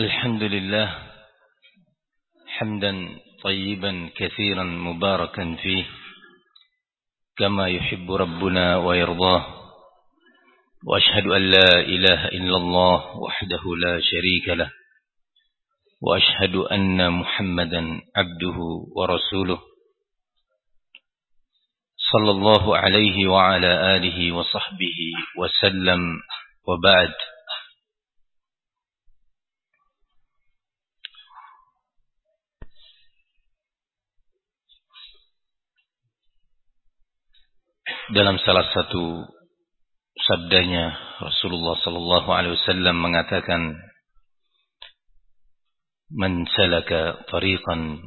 الحمد لله حمدا طيبا كثيرا مباركا فيه كما يحب ربنا ويرضاه وأشهد أن لا إله إلا الله وحده لا شريك له وأشهد أن محمدا عبده ورسوله صلى الله عليه وعلى آله وصحبه وسلم وبعد dalam salah satu sabdanya Rasulullah sallallahu alaihi wasallam mengatakan man salaka tariqan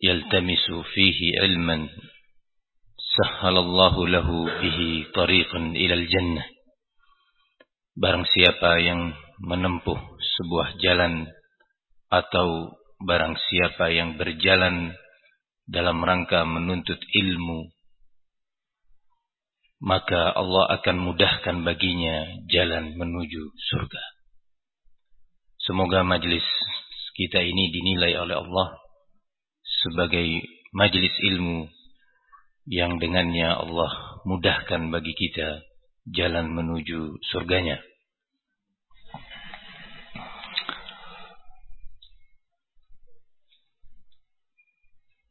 yaltamisu fihi ilman sahhalallahu lahu bihi tariqan ilal jannah. Barang siapa yang menempuh sebuah jalan atau barang siapa yang berjalan dalam rangka menuntut ilmu maka Allah akan mudahkan baginya jalan menuju surga. Semoga majlis kita ini dinilai oleh Allah sebagai majlis ilmu yang dengannya Allah mudahkan bagi kita jalan menuju surganya.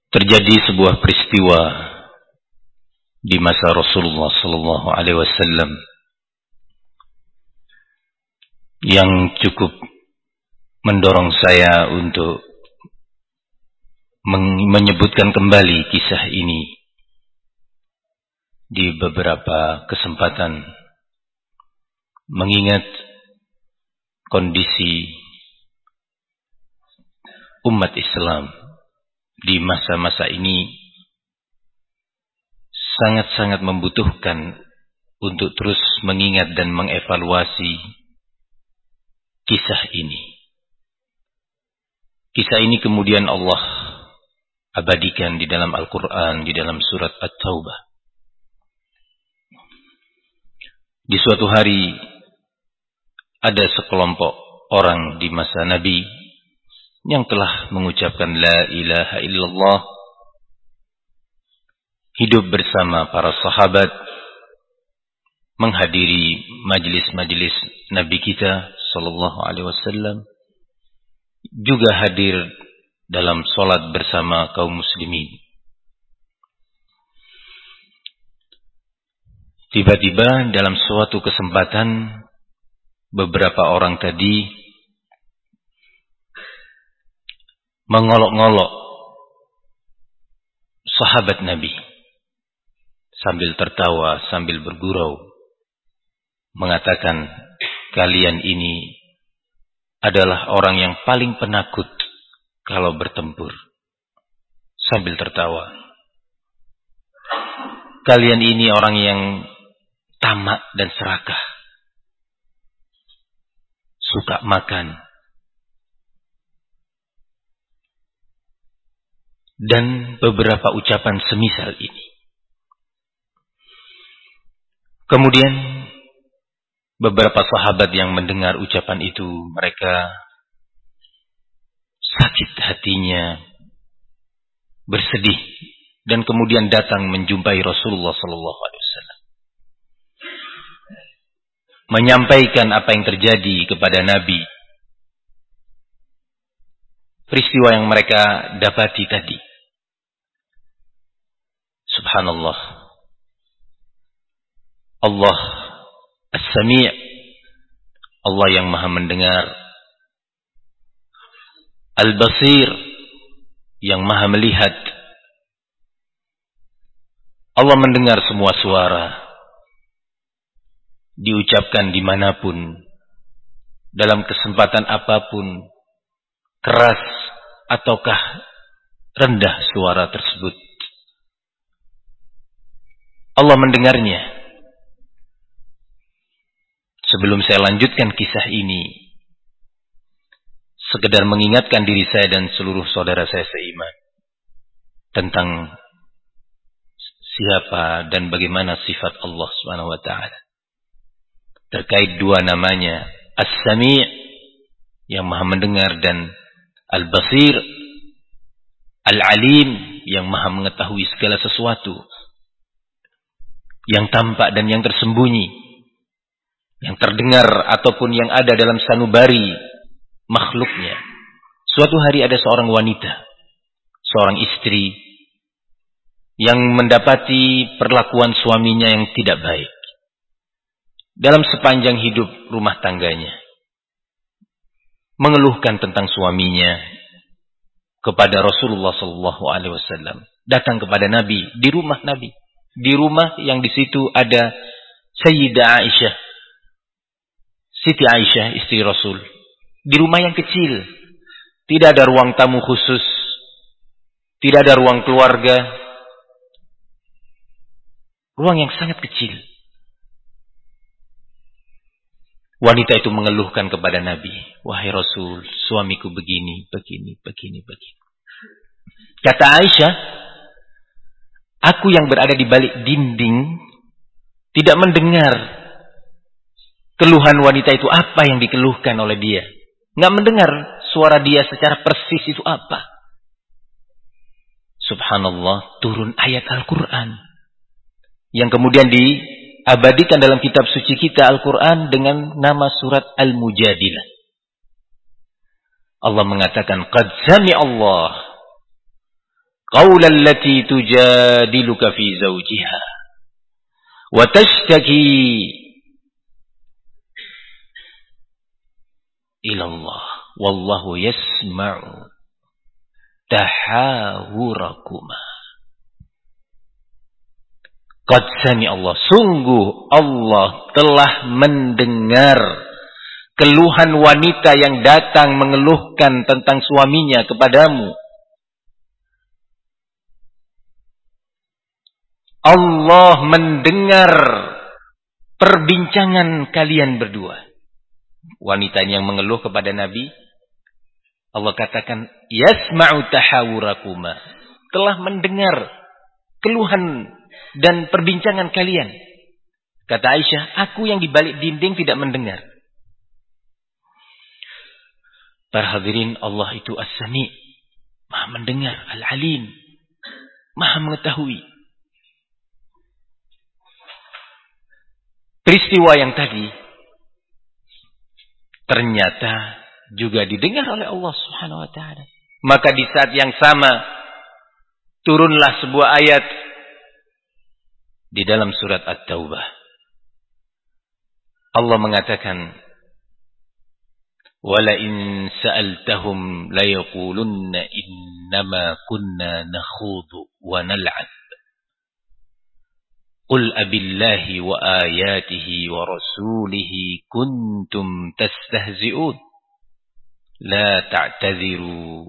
Terjadi sebuah peristiwa di masa Rasulullah sallallahu alaihi wasallam yang cukup mendorong saya untuk menyebutkan kembali kisah ini di beberapa kesempatan mengingat kondisi umat Islam di masa-masa ini sangat-sangat membutuhkan untuk terus mengingat dan mengevaluasi kisah ini. Kisah ini kemudian Allah abadikan di dalam Al-Quran, di dalam surat At-Taubah. Di suatu hari ada sekelompok orang di masa Nabi yang telah mengucapkan La ilaha illallah hidup bersama para sahabat, menghadiri majlis-majlis Nabi kita sallallahu alaihi wasallam, juga hadir dalam solat bersama kaum muslimin. Tiba-tiba dalam suatu kesempatan beberapa orang tadi mengolok-ngolok sahabat Nabi sambil tertawa, sambil bergurau, mengatakan, kalian ini adalah orang yang paling penakut kalau bertempur. Sambil tertawa. Kalian ini orang yang tamak dan serakah. Suka makan. Dan beberapa ucapan semisal ini. Kemudian beberapa sahabat yang mendengar ucapan itu mereka sakit hatinya, bersedih dan kemudian datang menjumpai Rasulullah sallallahu alaihi wasallam. Menyampaikan apa yang terjadi kepada Nabi. Peristiwa yang mereka dapati tadi. Subhanallah. Allah As-Sami' Allah yang maha mendengar. Al-Basir yang maha melihat. Allah mendengar semua suara. Diucapkan di mana pun dalam kesempatan apa pun keras ataukah rendah suara tersebut. Allah mendengarnya Sebelum saya lanjutkan kisah ini, sekedar mengingatkan diri saya dan seluruh saudara saya seiman tentang siapa dan bagaimana sifat Allah Subhanahu wa taala. Terkait dua namanya, As-Sami' yang maha mendengar dan al-basir, al-alim yang maha mengetahui segala sesuatu yang tampak dan yang tersembunyi, yang terdengar ataupun yang ada dalam sanubari makhluknya. Suatu hari ada seorang wanita, seorang istri yang mendapati perlakuan suaminya yang tidak baik dalam sepanjang hidup rumah tangganya. Mengeluhkan tentang suaminya kepada Rasulullah Sallallahu Alaihi Wasallam. Datang kepada Nabi di rumah Nabi, di rumah yang di situ ada Sayyidah Aisyah, Siti Aisyah istri Rasul. Di rumah yang kecil, tidak ada ruang tamu khusus, tidak ada ruang keluarga, ruang yang sangat kecil. Wanita itu mengeluhkan kepada Nabi, "Wahai Rasul, suamiku begini, begini, begini, begini." Kata Aisyah, "Aku yang berada di balik dinding tidak mendengar keluhan wanita itu apa yang dikeluhkan oleh dia. Nggak mendengar suara dia secara persis itu apa." Subhanallah, turun ayat Al-Quran. Yang kemudian di abadikan dalam kitab suci kita Al-Quran dengan nama surat Al-Mujadilah. Allah mengatakan, Qad sami Allah qawla allati tujadiluka fi zawjiha wa tashtaki ila Allah wallahu yasma'u tahawurakuma Qad sami Allah. Sungguh Allah telah mendengar keluhan wanita yang datang mengeluhkan tentang suaminya kepadamu. Allah mendengar perbincangan kalian berdua. Wanita yang mengeluh kepada Nabi. Allah katakan, Yasma'u tahawurakuma. Telah mendengar keluhan dan perbincangan kalian. Kata Aisyah, aku yang di balik dinding tidak mendengar. Para hadirin Allah itu as-sami. Maha mendengar, al-alim. Maha mengetahui. Peristiwa yang tadi ternyata juga didengar oleh Allah Subhanahu wa taala. Maka di saat yang sama turunlah sebuah ayat di dalam surat At-Taubah. Allah mengatakan, "Wala in sa'altahum la yaqulunna innama kunna nakhudhu wa nal'ab." Qul abillahi wa ayatihi wa rasulihi kuntum tastahzi'un. لا تعتذروا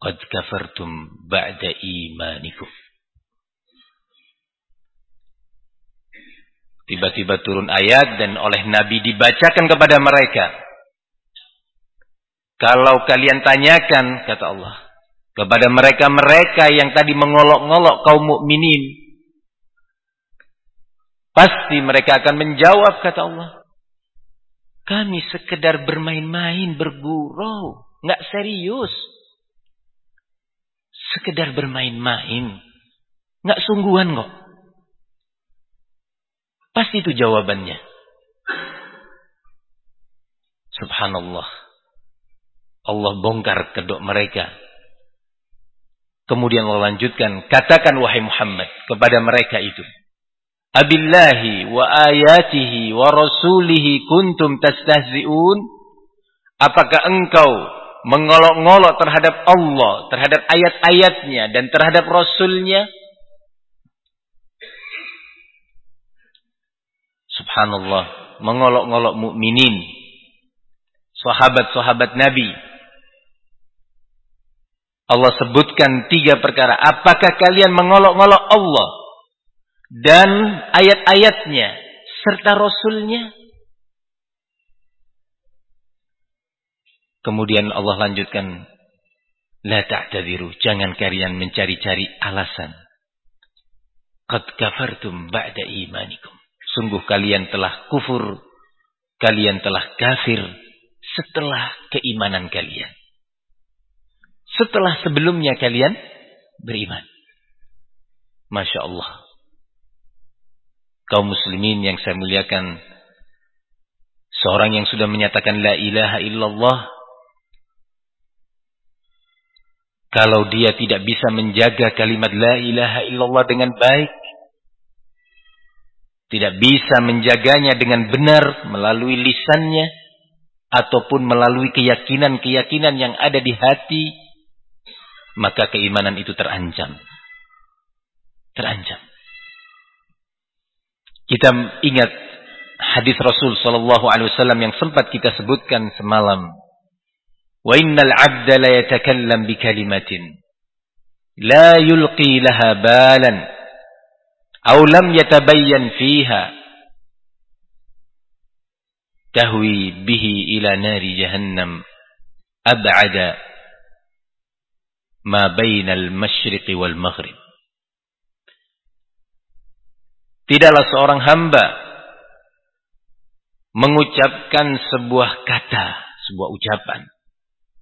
قد كفرتم بعد إيمانكم Tiba-tiba turun ayat dan oleh Nabi dibacakan kepada mereka. Kalau kalian tanyakan, kata Allah, kepada mereka-mereka yang tadi mengolok-ngolok kaum mukminin, pasti mereka akan menjawab, kata Allah. kami sekedar bermain-main, bergurau, nggak serius. Sekedar bermain-main, nggak sungguhan kok. Pasti itu jawabannya. Subhanallah. Allah bongkar kedok mereka. Kemudian Allah lanjutkan, katakan wahai Muhammad kepada mereka itu. Abillahi wa ayatihi wa rasulihi kuntum tastahzi'un. Apakah engkau mengolok-ngolok terhadap Allah, terhadap ayat-ayatnya dan terhadap Rasulnya? Subhanallah, mengolok-ngolok mukminin, sahabat-sahabat Nabi. Allah sebutkan tiga perkara. Apakah kalian mengolok-ngolok Allah dan ayat-ayatnya serta Rasulnya? Kemudian Allah lanjutkan, La ta'tadiru, jangan kalian mencari-cari alasan. Qad kafartum ba'da imanikum. Sungguh kalian telah kufur, kalian telah kafir setelah keimanan kalian. Setelah sebelumnya kalian beriman. Masya Allah. Kaum muslimin yang saya muliakan. Seorang yang sudah menyatakan la ilaha illallah. Kalau dia tidak bisa menjaga kalimat la ilaha illallah dengan baik. Tidak bisa menjaganya dengan benar melalui lisannya. Ataupun melalui keyakinan-keyakinan yang ada di hati. Maka keimanan itu terancam. Terancam. Kita ingat hadis Rasul sallallahu alaihi wasallam yang sempat kita sebutkan semalam. Wa innal 'abda la yatakallam bi kalimatin la yulqi laha balan aw lam yatabayyan fiha tahwi bihi ila nari jahannam ab'ada ma bainal masyriqi wal maghrib Tidaklah seorang hamba mengucapkan sebuah kata, sebuah ucapan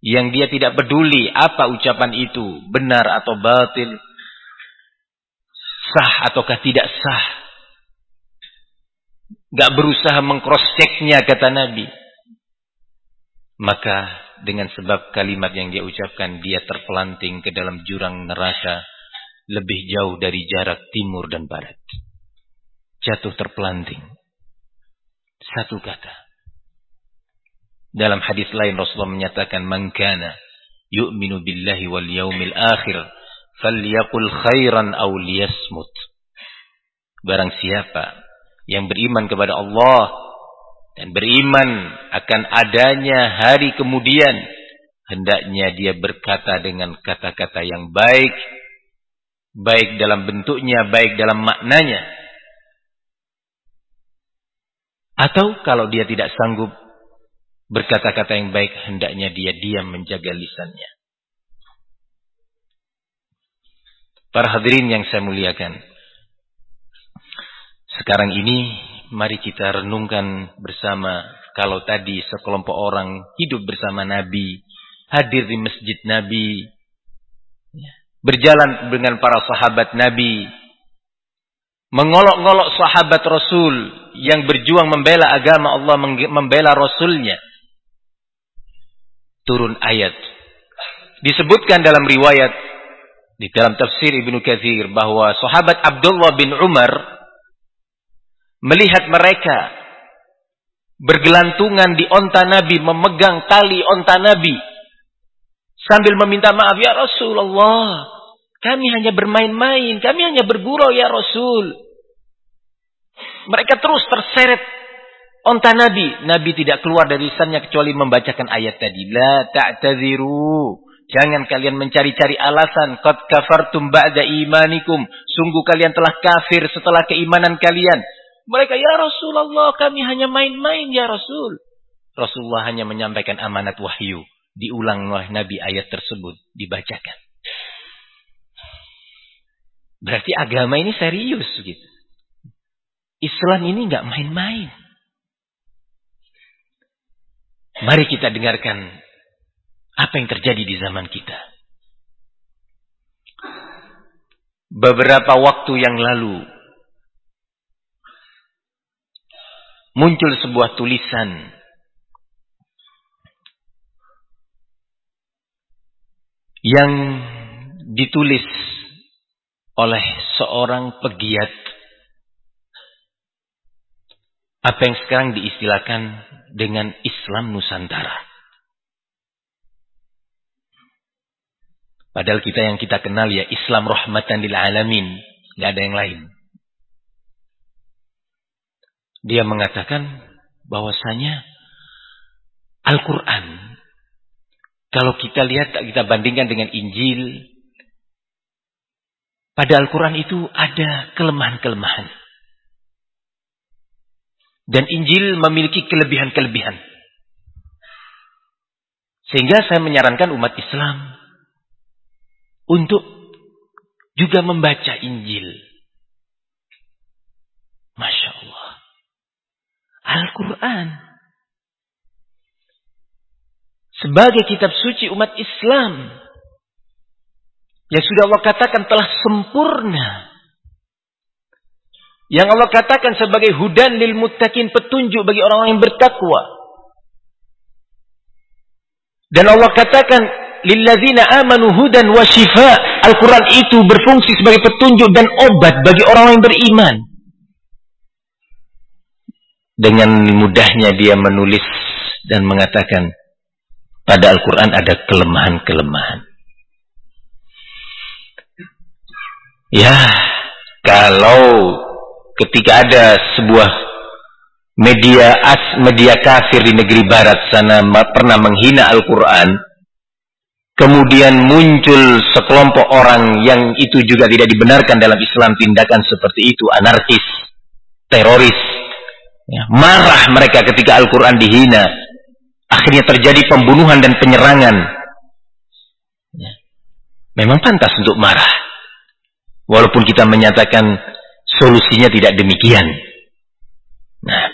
yang dia tidak peduli apa ucapan itu, benar atau batil, sah ataukah tidak sah. Gak berusaha mengcross-checknya kata Nabi. Maka dengan sebab kalimat yang dia ucapkan, dia terpelanting ke dalam jurang neraka lebih jauh dari jarak timur dan barat jatuh terpelanting. Satu kata. Dalam hadis lain Rasulullah menyatakan man kana yu'minu billahi wal yaumil akhir falyaqul khairan aw liyasmut. Barang siapa yang beriman kepada Allah dan beriman akan adanya hari kemudian hendaknya dia berkata dengan kata-kata yang baik baik dalam bentuknya baik dalam maknanya atau kalau dia tidak sanggup berkata-kata yang baik, hendaknya dia diam menjaga lisannya. Para hadirin yang saya muliakan. Sekarang ini mari kita renungkan bersama kalau tadi sekelompok orang hidup bersama Nabi, hadir di masjid Nabi, ya, berjalan dengan para sahabat Nabi, mengolok-ngolok sahabat Rasul yang berjuang membela agama Allah, membela Rasulnya. Turun ayat. Disebutkan dalam riwayat di dalam tafsir Ibnu Katsir bahwa sahabat Abdullah bin Umar melihat mereka bergelantungan di onta Nabi, memegang tali onta Nabi sambil meminta maaf ya Rasulullah. Kami hanya bermain-main, kami hanya bergurau ya Rasul. Mereka terus terseret onta Nabi. Nabi tidak keluar dari lisannya kecuali membacakan ayat tadi. La ta'taziru. Jangan kalian mencari-cari alasan. Qad kafartum ba'da imanikum. Sungguh kalian telah kafir setelah keimanan kalian. Mereka, ya Rasulullah kami hanya main-main ya Rasul. Rasulullah hanya menyampaikan amanat wahyu. Diulang oleh Nabi ayat tersebut. Dibacakan. Berarti agama ini serius gitu. Islam ini nggak main-main. Mari kita dengarkan apa yang terjadi di zaman kita. Beberapa waktu yang lalu muncul sebuah tulisan yang ditulis oleh seorang pegiat apa yang sekarang diistilahkan dengan Islam Nusantara. Padahal kita yang kita kenal ya Islam rahmatan lil alamin, nggak ada yang lain. Dia mengatakan bahwasanya Al-Qur'an kalau kita lihat kita bandingkan dengan Injil pada Al-Qur'an itu ada kelemahan-kelemahan. Dan Injil memiliki kelebihan-kelebihan. Sehingga saya menyarankan umat Islam untuk juga membaca Injil. Masya Allah. Al-Quran. sebagai kitab suci umat Islam yang sudah Allah katakan telah sempurna. Yang Allah katakan sebagai hudan lil muttaqin petunjuk bagi orang-orang yang bertakwa. Dan Allah katakan lilladzina amanu hudan wa shifa. Al-Quran itu berfungsi sebagai petunjuk dan obat bagi orang yang beriman. Dengan mudahnya dia menulis dan mengatakan pada Al-Quran ada kelemahan-kelemahan. Ya, kalau ketika ada sebuah media as media kafir di negeri barat sana pernah menghina Al-Quran, kemudian muncul sekelompok orang yang itu juga tidak dibenarkan dalam Islam tindakan seperti itu, anarkis, teroris. Ya, marah mereka ketika Al-Quran dihina. Akhirnya terjadi pembunuhan dan penyerangan. Ya. Memang pantas untuk marah. Walaupun kita menyatakan solusinya tidak demikian. Nah.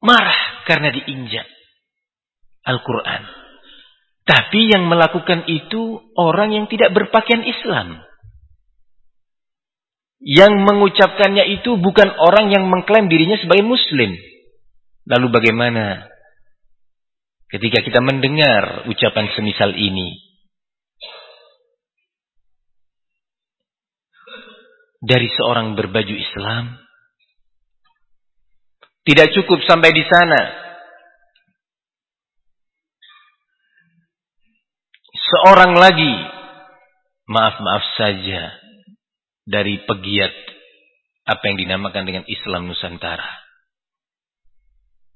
Marah karena diinjak Al-Quran. Tapi yang melakukan itu orang yang tidak berpakaian Islam. Yang mengucapkannya itu bukan orang yang mengklaim dirinya sebagai Muslim. Lalu bagaimana ketika kita mendengar ucapan semisal ini? Dari seorang berbaju Islam. Tidak cukup sampai di sana. Seorang lagi, maaf-maaf saja, dari pegiat apa yang dinamakan dengan Islam Nusantara.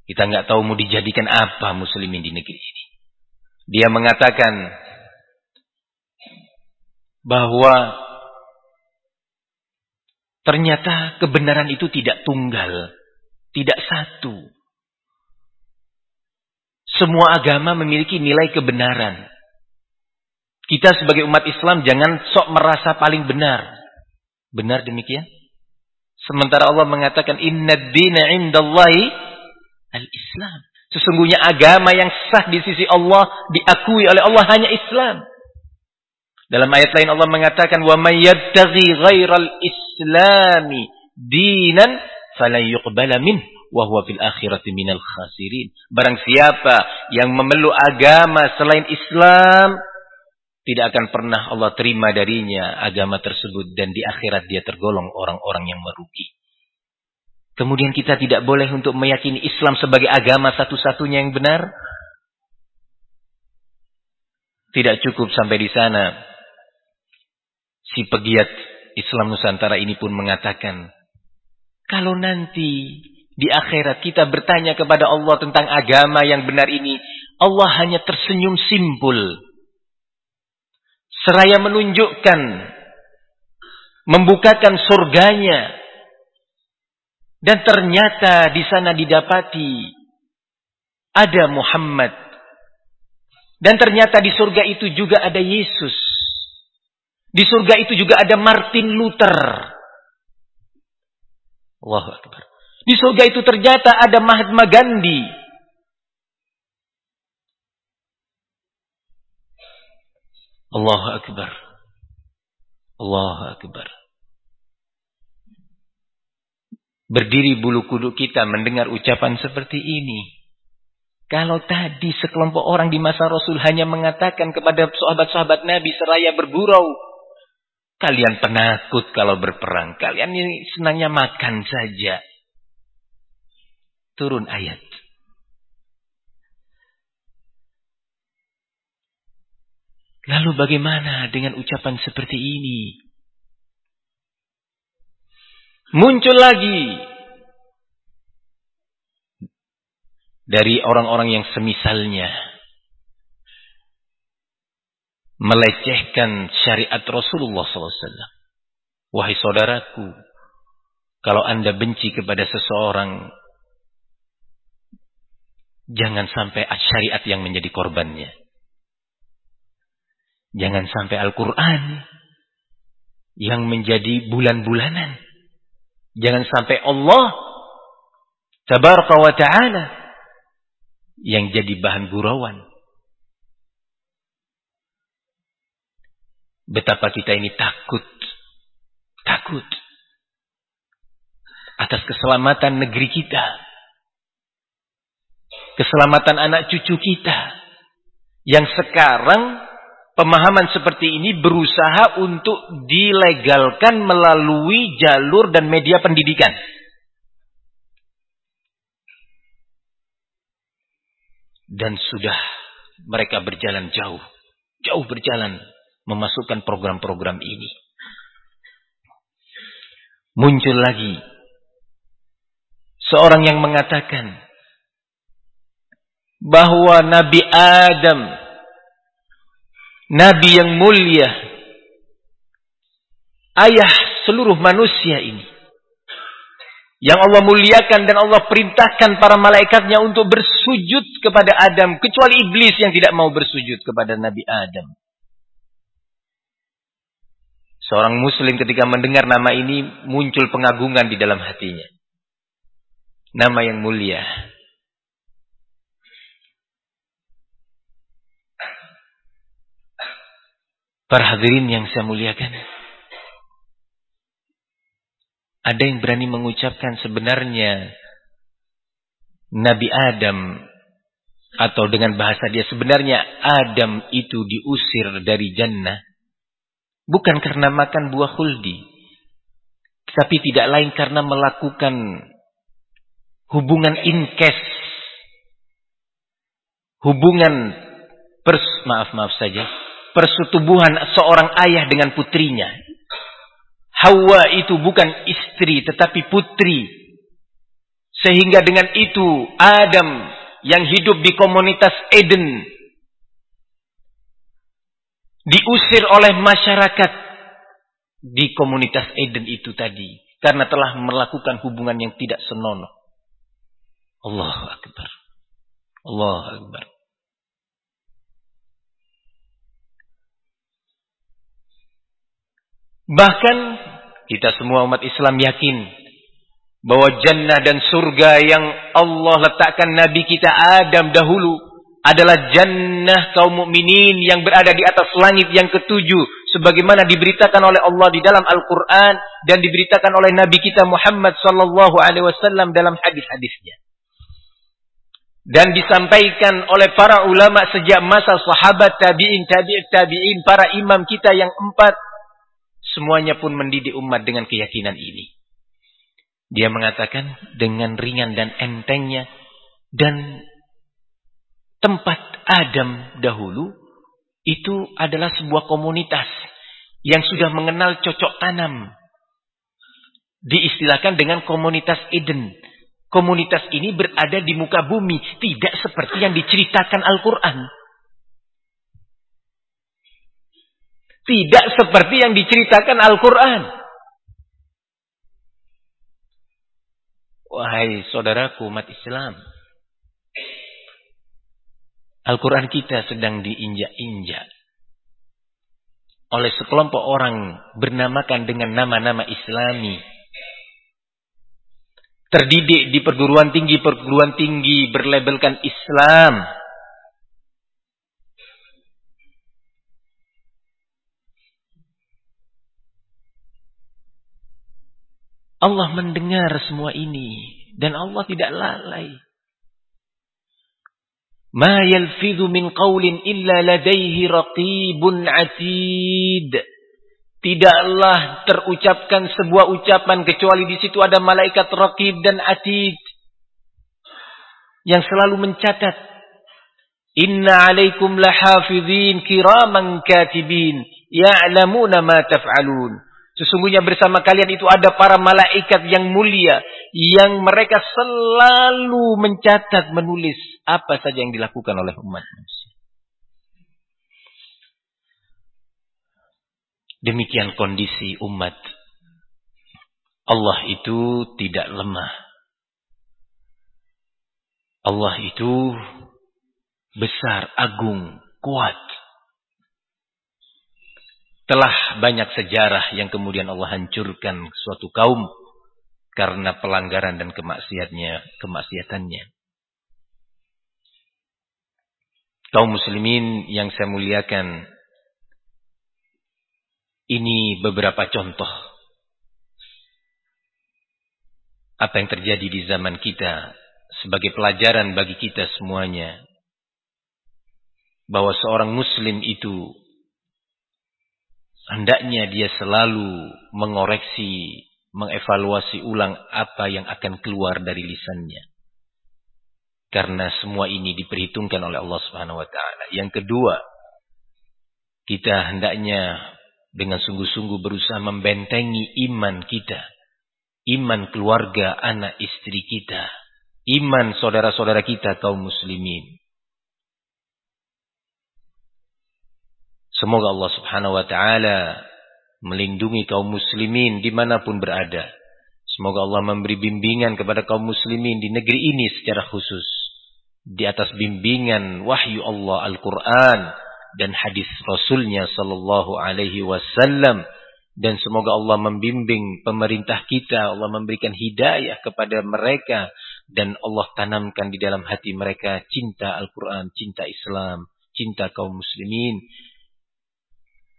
Kita nggak tahu mau dijadikan apa muslimin di negeri ini. Dia mengatakan bahwa Ternyata kebenaran itu tidak tunggal, tidak satu. Semua agama memiliki nilai kebenaran. Kita sebagai umat Islam jangan sok merasa paling benar. Benar demikian? Sementara Allah mengatakan inna dina indallahi al-Islam. Sesungguhnya agama yang sah di sisi Allah diakui oleh Allah hanya Islam. Dalam ayat lain Allah mengatakan wa may ghairal islami dinan falan yuqbala min wa huwa fil akhirati minal khasirin. Barang siapa yang memeluk agama selain Islam tidak akan pernah Allah terima darinya agama tersebut dan di akhirat dia tergolong orang-orang yang merugi. Kemudian kita tidak boleh untuk meyakini Islam sebagai agama satu-satunya yang benar. Tidak cukup sampai di sana si pegiat Islam Nusantara ini pun mengatakan, kalau nanti di akhirat kita bertanya kepada Allah tentang agama yang benar ini, Allah hanya tersenyum simpul. Seraya menunjukkan, membukakan surganya. Dan ternyata di sana didapati ada Muhammad. Dan ternyata di surga itu juga ada Yesus. Di surga itu juga ada Martin Luther. Allahu Akbar. Di surga itu ternyata ada Mahatma Gandhi. Allahu Akbar. Allahu Akbar. Berdiri bulu kuduk kita mendengar ucapan seperti ini. Kalau tadi sekelompok orang di masa Rasul hanya mengatakan kepada sahabat-sahabat Nabi seraya bergurau Kalian penakut kalau berperang. Kalian ini senangnya makan saja. Turun ayat. Lalu bagaimana dengan ucapan seperti ini? Muncul lagi dari orang-orang yang semisalnya melecehkan syariat Rasulullah SAW. Wahai saudaraku, kalau anda benci kepada seseorang, jangan sampai syariat yang menjadi korbannya. Jangan sampai Al-Quran yang menjadi bulan-bulanan. Jangan sampai Allah tabaraka wa ta'ala yang jadi bahan gurauan. Betapa kita ini takut. Takut. Atas keselamatan negeri kita. Keselamatan anak cucu kita. Yang sekarang pemahaman seperti ini berusaha untuk dilegalkan melalui jalur dan media pendidikan. Dan sudah mereka berjalan jauh. Jauh berjalan memasukkan program-program ini. Muncul lagi seorang yang mengatakan bahwa Nabi Adam Nabi yang mulia ayah seluruh manusia ini yang Allah muliakan dan Allah perintahkan para malaikatnya untuk bersujud kepada Adam. Kecuali iblis yang tidak mau bersujud kepada Nabi Adam. Seorang muslim ketika mendengar nama ini muncul pengagungan di dalam hatinya. Nama yang mulia. Para hadirin yang saya muliakan. Ada yang berani mengucapkan sebenarnya Nabi Adam atau dengan bahasa dia sebenarnya Adam itu diusir dari jannah bukan karena makan buah khuldi tapi tidak lain karena melakukan hubungan inkes hubungan pers maaf maaf saja persetubuhan seorang ayah dengan putrinya Hawa itu bukan istri tetapi putri. Sehingga dengan itu Adam yang hidup di komunitas Eden diusir oleh masyarakat di komunitas Eden itu tadi karena telah melakukan hubungan yang tidak senonoh. Allah Akbar. Allah Akbar. Bahkan kita semua umat Islam yakin bahwa jannah dan surga yang Allah letakkan Nabi kita Adam dahulu adalah jannah kaum mukminin yang berada di atas langit yang ketujuh sebagaimana diberitakan oleh Allah di dalam Al-Qur'an dan diberitakan oleh Nabi kita Muhammad sallallahu alaihi wasallam dalam hadis-hadisnya. Dan disampaikan oleh para ulama sejak masa sahabat tabi'in tabi'in tabi'in para imam kita yang empat Semuanya pun mendidik umat dengan keyakinan ini. Dia mengatakan dengan ringan dan entengnya dan tempat Adam dahulu itu adalah sebuah komunitas yang sudah mengenal cocok tanam. Diistilahkan dengan komunitas Eden. Komunitas ini berada di muka bumi, tidak seperti yang diceritakan Al-Quran. Tidak seperti yang diceritakan Al-Quran. Wahai saudaraku umat Islam. Al-Quran kita sedang diinjak-injak. Oleh sekelompok orang bernamakan dengan nama-nama islami. Terdidik di perguruan tinggi-perguruan tinggi berlabelkan Islam. Allah mendengar semua ini dan Allah tidak lalai. Ma yalfidhu min qawlin illa ladaihi raqibun atid. Tidaklah terucapkan sebuah ucapan kecuali di situ ada malaikat raqib dan atid yang selalu mencatat. Inna alaikum lahafidhin kiraman katibin ya'lamuna ma taf'alun. Sesungguhnya bersama kalian itu ada para malaikat yang mulia. Yang mereka selalu mencatat, menulis apa saja yang dilakukan oleh umat manusia. Demikian kondisi umat. Allah itu tidak lemah. Allah itu besar, agung, kuat. Telah banyak sejarah yang kemudian Allah hancurkan suatu kaum karena pelanggaran dan kemaksiatnya, kemaksiatannya. Kaum muslimin yang saya muliakan, ini beberapa contoh apa yang terjadi di zaman kita sebagai pelajaran bagi kita semuanya bahwa seorang muslim itu hendaknya dia selalu mengoreksi, mengevaluasi ulang apa yang akan keluar dari lisannya. Karena semua ini diperhitungkan oleh Allah Subhanahu wa taala. Yang kedua, kita hendaknya dengan sungguh-sungguh berusaha membentengi iman kita, iman keluarga, anak istri kita, iman saudara-saudara kita kaum muslimin. Semoga Allah Subhanahu wa taala melindungi kaum muslimin di mana pun berada. Semoga Allah memberi bimbingan kepada kaum muslimin di negeri ini secara khusus. Di atas bimbingan wahyu Allah Al-Quran dan hadis Rasulnya sallallahu alaihi wasallam dan semoga Allah membimbing pemerintah kita, Allah memberikan hidayah kepada mereka dan Allah tanamkan di dalam hati mereka cinta Al-Qur'an, cinta Islam, cinta kaum muslimin.